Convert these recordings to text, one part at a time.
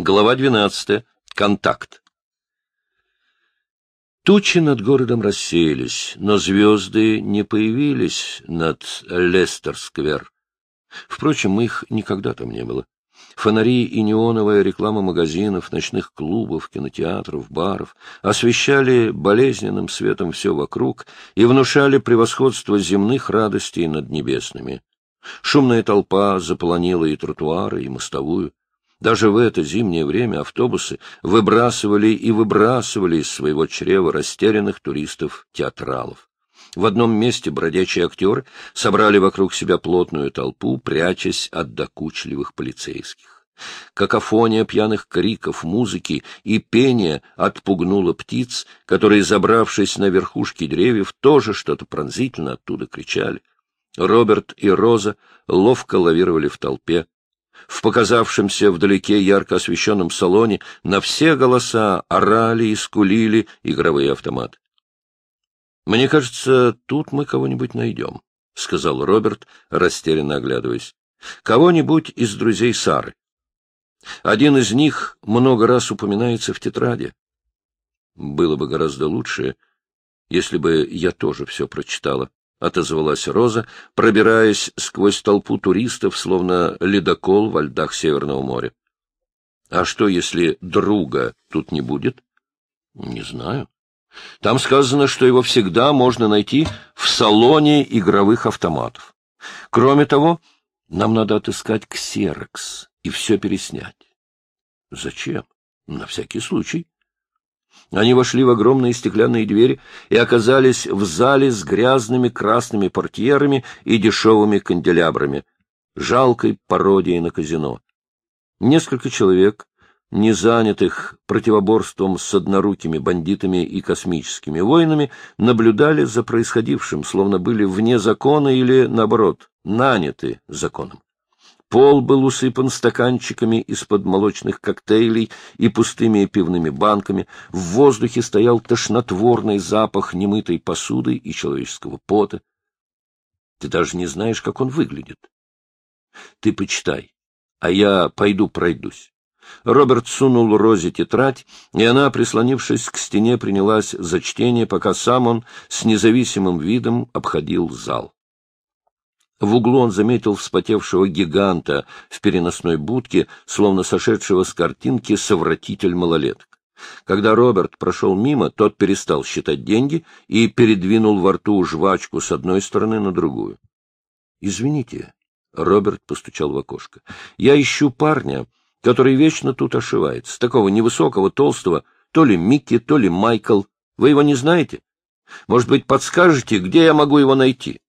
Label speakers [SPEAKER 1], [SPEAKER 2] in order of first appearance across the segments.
[SPEAKER 1] Глава 12. Контакт. Тучи над городом рассеялись, но звезды не появились над Лестер-сквер. Впрочем, их никогда там не было. Фонари и неоновая реклама магазинов, ночных клубов, кинотеатров, баров освещали болезненным светом все вокруг и внушали превосходство земных радостей над небесными. Шумная толпа заполонила и тротуары, и мостовую. Даже в это зимнее время автобусы выбрасывали и выбрасывали из своего чрева растерянных туристов-театралов. В одном месте бродячие актеры собрали вокруг себя плотную толпу, прячась от докучливых полицейских. Какофония пьяных криков, музыки и пения отпугнула птиц, которые, забравшись на верхушки деревьев, тоже что-то пронзительно оттуда кричали. Роберт и Роза ловко лавировали в толпе, в показавшемся вдалеке ярко освещенном салоне на все голоса орали и скулили игровые автоматы. — Мне кажется, тут мы кого-нибудь найдем, — сказал Роберт, растерянно оглядываясь. — Кого-нибудь из друзей Сары. Один из них много раз упоминается в тетради. Было бы гораздо лучше, если бы я тоже все прочитала, — отозвалась Роза, пробираясь сквозь толпу туристов, словно ледокол во льдах Северного моря. — А что, если друга тут не будет? — Не знаю. Там сказано, что его всегда можно найти в салоне игровых автоматов. Кроме того, нам надо отыскать ксерокс и все переснять. — Зачем? — На всякий случай. Они вошли в огромные стеклянные двери и оказались в зале с грязными красными портьерами и дешевыми канделябрами, жалкой пародией на казино. Несколько человек, не занятых противоборством с однорукими бандитами и космическими воинами, наблюдали за происходившим, словно были вне закона или, наоборот, наняты законом. Пол был усыпан стаканчиками из-под молочных коктейлей и пустыми пивными банками. В воздухе стоял тошнотворный запах немытой посуды и человеческого пота. Ты даже не знаешь, как он выглядит. Ты почитай, а я пойду пройдусь. Роберт сунул Розе тетрадь, и она, прислонившись к стене, принялась за чтение, пока сам он с независимым видом обходил зал. В углу он заметил вспотевшего гиганта в переносной будке, словно сошедшего с картинки совратитель малолеток. Когда Роберт прошел мимо, тот перестал считать деньги и передвинул во рту жвачку с одной стороны на другую. — Извините, — Роберт постучал в окошко, — я ищу парня, который вечно тут ошивается, такого невысокого, толстого, то ли Микки, то ли Майкл. Вы его не знаете? Может быть, подскажете, где я могу его найти? —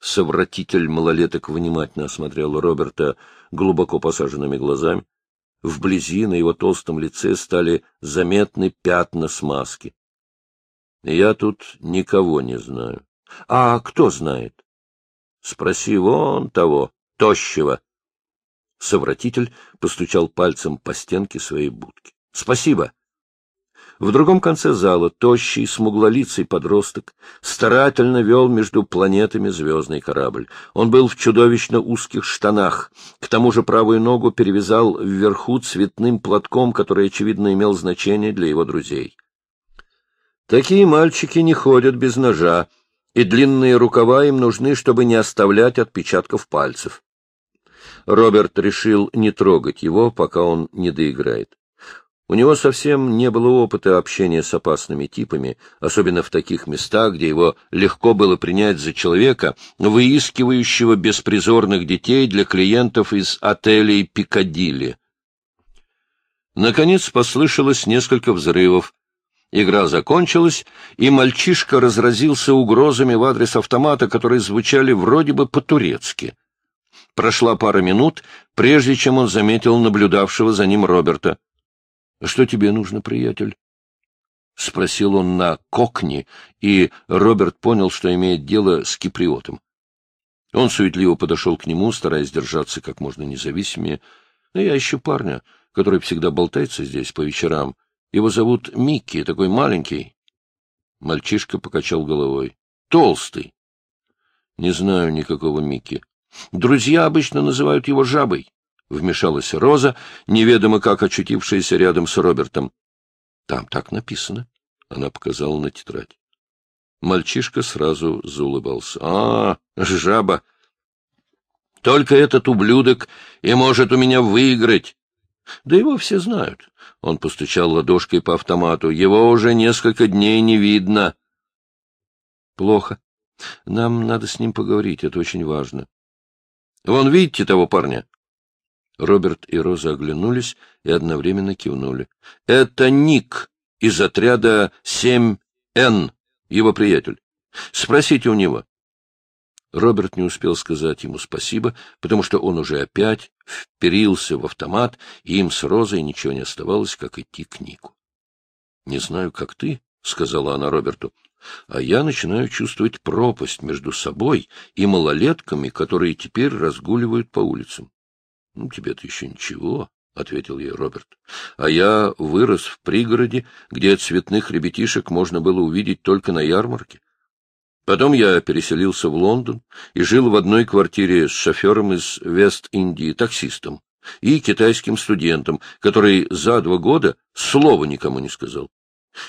[SPEAKER 1] Совратитель малолеток внимательно осмотрел Роберта глубоко посаженными глазами. Вблизи на его толстом лице стали заметны пятна смазки. — Я тут никого не знаю. — А кто знает? — Спроси вон того, тощего. Совратитель постучал пальцем по стенке своей будки. — Спасибо. В другом конце зала тощий, смуглолицый подросток старательно вел между планетами звездный корабль. Он был в чудовищно узких штанах, к тому же правую ногу перевязал вверху цветным платком, который, очевидно, имел значение для его друзей. Такие мальчики не ходят без ножа, и длинные рукава им нужны, чтобы не оставлять отпечатков пальцев. Роберт решил не трогать его, пока он не доиграет. У него совсем не было опыта общения с опасными типами, особенно в таких местах, где его легко было принять за человека, выискивающего беспризорных детей для клиентов из отелей Пикадилли. Наконец послышалось несколько взрывов. Игра закончилась, и мальчишка разразился угрозами в адрес автомата, которые звучали вроде бы по-турецки. Прошла пара минут, прежде чем он заметил наблюдавшего за ним Роберта. — Что тебе нужно, приятель? — спросил он на кокни, и Роберт понял, что имеет дело с киприотом. Он суетливо подошел к нему, стараясь держаться как можно независимее. Но я ищу парня, который всегда болтается здесь по вечерам. Его зовут Микки, такой маленький. Мальчишка покачал головой. — Толстый. — Не знаю никакого Микки. Друзья обычно называют его жабой. — вмешалась Роза, неведомо как очутившаяся рядом с Робертом. — Там так написано. Она показала на тетрадь. Мальчишка сразу заулыбался. — А, жаба! Только этот ублюдок и может у меня выиграть. Да его все знают. Он постучал ладошкой по автомату. Его уже несколько дней не видно. — Плохо. Нам надо с ним поговорить, это очень важно. — Вон, видите того парня? Роберт и Роза оглянулись и одновременно кивнули. — Это Ник из отряда 7Н, его приятель. Спросите у него. Роберт не успел сказать ему спасибо, потому что он уже опять вперился в автомат, и им с Розой ничего не оставалось, как идти к Нику. — Не знаю, как ты, — сказала она Роберту, — а я начинаю чувствовать пропасть между собой и малолетками, которые теперь разгуливают по улицам. Ну, тебе-то еще ничего, — ответил ей Роберт. — А я вырос в пригороде, где цветных ребятишек можно было увидеть только на ярмарке. Потом я переселился в Лондон и жил в одной квартире с шофером из Вест-Индии, таксистом, и китайским студентом, который за два года слова никому не сказал.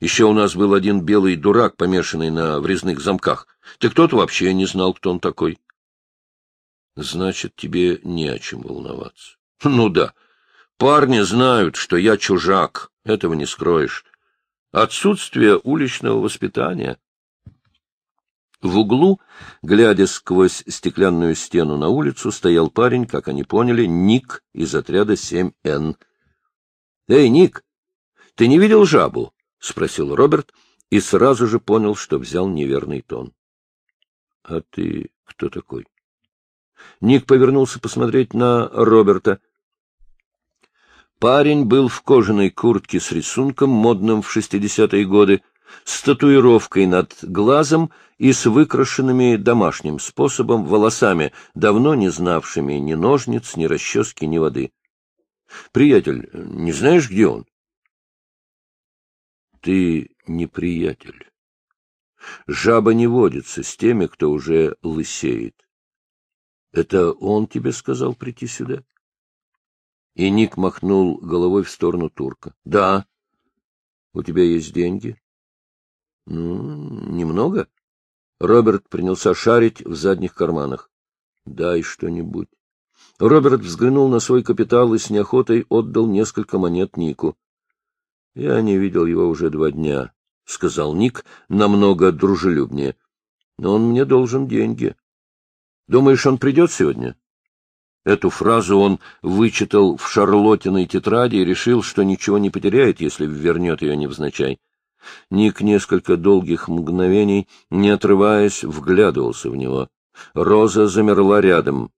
[SPEAKER 1] Еще у нас был один белый дурак, помешанный на врезных замках. Так тот вообще не знал, кто он такой. Значит, тебе не о чем волноваться. Ну да. Парни знают, что я чужак. Этого не скроешь. Отсутствие уличного воспитания. В углу, глядя сквозь стеклянную стену на улицу, стоял парень, как они поняли, Ник из отряда 7Н. — Эй, Ник, ты не видел жабу? — спросил Роберт и сразу же понял, что взял неверный тон. — А ты кто такой? Ник повернулся посмотреть на Роберта. Парень был в кожаной куртке с рисунком, модным в шестидесятые годы, с татуировкой над глазом и с выкрашенными домашним способом волосами, давно не знавшими ни ножниц, ни расчески, ни воды. — Приятель, не знаешь, где он? — Ты не приятель. Жаба не водится с теми, кто уже лысеет. Это он тебе сказал прийти сюда? И Ник махнул головой в сторону турка. — Да. — У тебя есть деньги? — Ну, немного. Роберт принялся шарить в задних карманах. — Дай что-нибудь. Роберт взглянул на свой капитал и с неохотой отдал несколько монет Нику. — Я не видел его уже два дня, — сказал Ник намного дружелюбнее. — Но он мне должен деньги. Думаешь, он придет сегодня? Эту фразу он вычитал в Шарлотиной тетради и решил, что ничего не потеряет, если вернет ее невзначай. Ник несколько долгих мгновений, не отрываясь, вглядывался в него. Роза замерла рядом.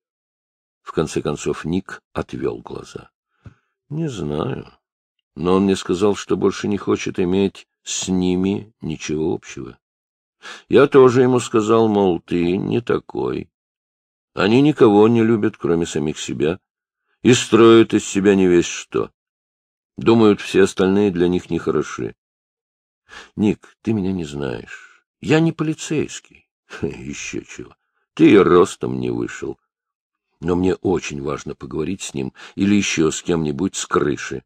[SPEAKER 1] В конце концов Ник отвел глаза. — Не знаю. Но он мне сказал, что больше не хочет иметь с ними ничего общего. Я тоже ему сказал, мол, ты не такой. Они никого не любят, кроме самих себя, и строят из себя не весь что. Думают, все остальные для них нехороши. Ник, ты меня не знаешь. Я не полицейский. Еще чего. Ты и ростом не вышел. Но мне очень важно поговорить с ним или еще с кем-нибудь с крыши.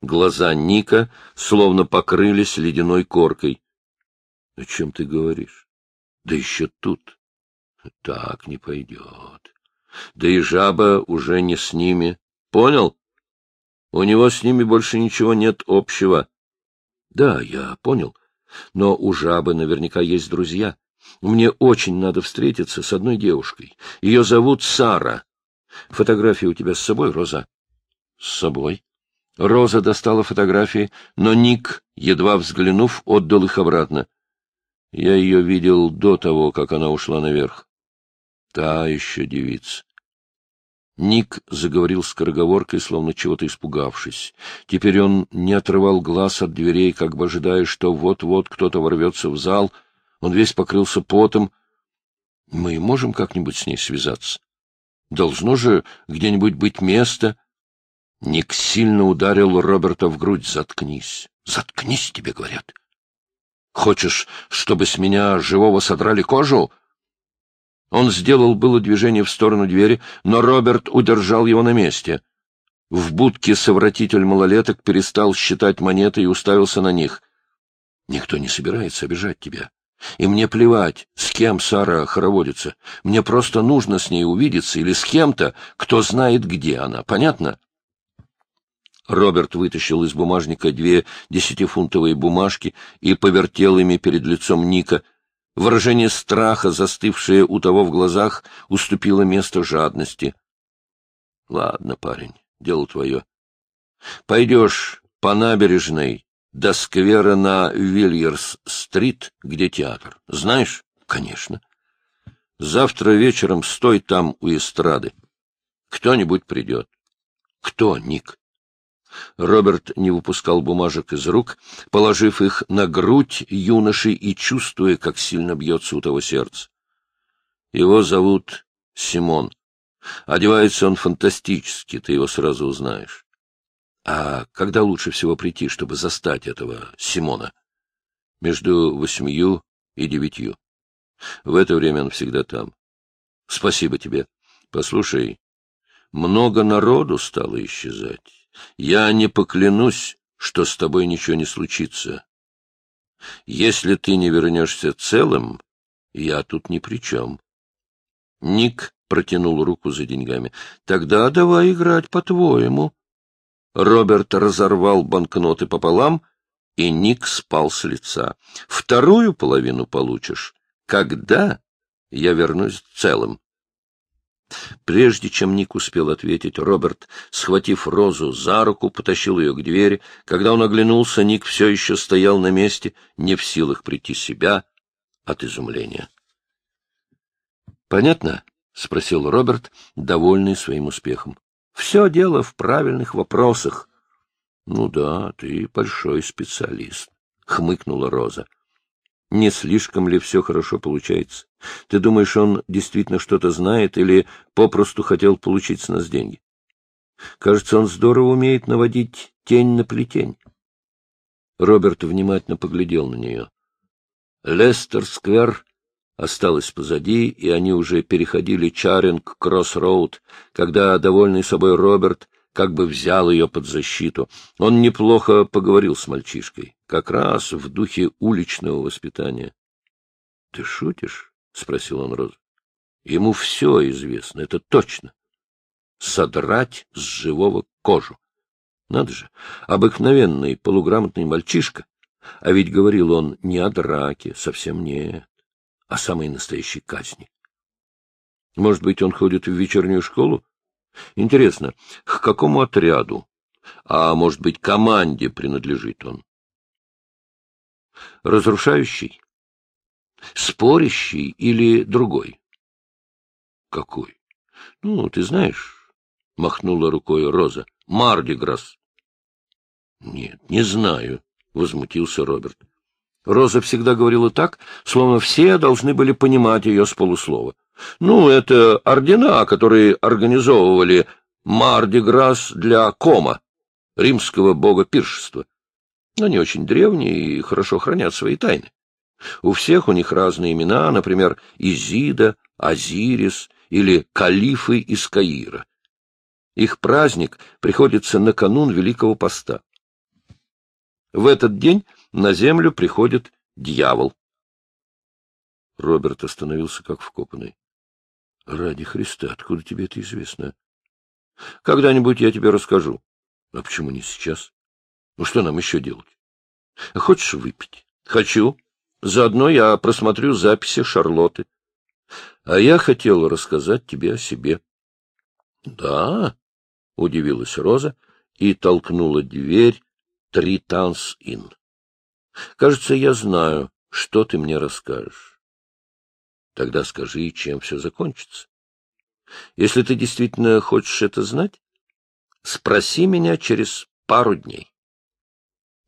[SPEAKER 1] Глаза Ника словно покрылись ледяной коркой. — О чем ты говоришь? Да еще тут. Так не пойдет. Да и жаба уже не с ними. Понял? У него с ними больше ничего нет общего. Да, я понял. Но у жабы наверняка есть друзья. Мне очень надо встретиться с одной девушкой. Ее зовут Сара. Фотографии у тебя с собой, Роза? С собой. Роза достала фотографии, но Ник, едва взглянув, отдал их обратно. Я ее видел до того, как она ушла наверх. Та еще девица. Ник заговорил скороговоркой, словно чего-то испугавшись. Теперь он не отрывал глаз от дверей, как бы ожидая, что вот-вот кто-то ворвется в зал. Он весь покрылся потом. Мы можем как-нибудь с ней связаться? Должно же где-нибудь быть место. Ник сильно ударил Роберта в грудь. Заткнись. Заткнись, тебе говорят. Хочешь, чтобы с меня живого содрали кожу? — Он сделал было движение в сторону двери, но Роберт удержал его на месте. В будке совратитель малолеток перестал считать монеты и уставился на них. — Никто не собирается обижать тебя. И мне плевать, с кем Сара хороводится. Мне просто нужно с ней увидеться или с кем-то, кто знает, где она. Понятно? Роберт вытащил из бумажника две десятифунтовые бумажки и повертел ими перед лицом Ника — Выражение страха, застывшее у того в глазах, уступило место жадности. — Ладно, парень, дело твое. Пойдешь по набережной до сквера на Вильерс-стрит, где театр. Знаешь? — Конечно. Завтра вечером стой там у эстрады. Кто-нибудь придет. — Кто, Ник? Роберт не выпускал бумажек из рук, положив их на грудь юноши и чувствуя, как сильно бьется у того сердце. Его зовут Симон. Одевается он фантастически, ты его сразу узнаешь. А когда лучше всего прийти, чтобы застать этого Симона? Между восьмию и девятью. В это время он всегда там. Спасибо тебе. Послушай, много народу стало исчезать. Я не поклянусь, что с тобой ничего не случится. Если ты не вернешься целым, я тут ни при чем. Ник протянул руку за деньгами. — Тогда давай играть по-твоему. Роберт разорвал банкноты пополам, и Ник спал с лица. — Вторую половину получишь, когда я вернусь целым. Прежде чем Ник успел ответить, Роберт, схватив Розу за руку, потащил ее к двери. Когда он оглянулся, Ник все еще стоял на месте, не в силах прийти себя от изумления. — Понятно? — спросил Роберт, довольный своим успехом. — Все дело в правильных вопросах. — Ну да, ты большой специалист, — хмыкнула Роза. Не слишком ли все хорошо получается? Ты думаешь, он действительно что-то знает или попросту хотел получить с нас деньги? Кажется, он здорово умеет наводить тень на плетень. Роберт внимательно поглядел на нее. Лестер-сквер осталось позади, и они уже переходили Чаринг-Кросс-Роуд, когда, довольный собой Роберт, как бы взял ее под защиту. Он неплохо поговорил с мальчишкой, как раз в духе уличного воспитания. — Ты шутишь? — спросил он Розу. — Ему все известно, это точно. Содрать с живого кожу. Надо же, обыкновенный полуграмотный мальчишка. А ведь говорил он не о драке, совсем нет, о самой настоящей казни. Может быть, он ходит в вечернюю школу? Интересно, к какому отряду, а может быть, команде принадлежит он? Разрушающий? Спорящий или другой? Какой? Ну, ты знаешь, — махнула рукой Роза, — Мардиграс. Нет, не знаю, — возмутился Роберт. Роза всегда говорила так, словно все должны были понимать ее с полуслова. Ну, это ордена, которые организовывали Мардиграс для Кома, римского бога пиршества. Они очень древние и хорошо хранят свои тайны. У всех у них разные имена, например, Изида, Азирис или Калифы из Каира. Их праздник приходится на канун Великого Поста. В этот день на землю приходит дьявол. Роберт остановился как вкопанный. — Ради Христа, откуда тебе это известно? — Когда-нибудь я тебе расскажу. — А почему не сейчас? Ну, что нам еще делать? — Хочешь выпить? — Хочу. Заодно я просмотрю записи Шарлотты. А я хотел рассказать тебе о себе. — Да? — удивилась Роза и толкнула дверь Тританс-Ин. — Кажется, я знаю, что ты мне расскажешь. Тогда скажи, чем все закончится. Если ты действительно хочешь это знать, спроси меня через пару дней.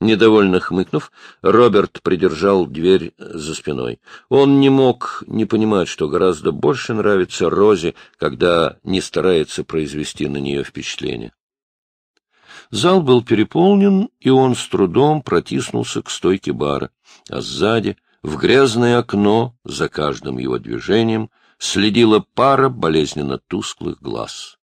[SPEAKER 1] Недовольно хмыкнув, Роберт придержал дверь за спиной. Он не мог не понимать, что гораздо больше нравится Розе, когда не старается произвести на нее впечатление. Зал был переполнен, и он с трудом протиснулся к стойке бара, а сзади в грязное окно, за каждым его движением, следила пара болезненно тусклых глаз.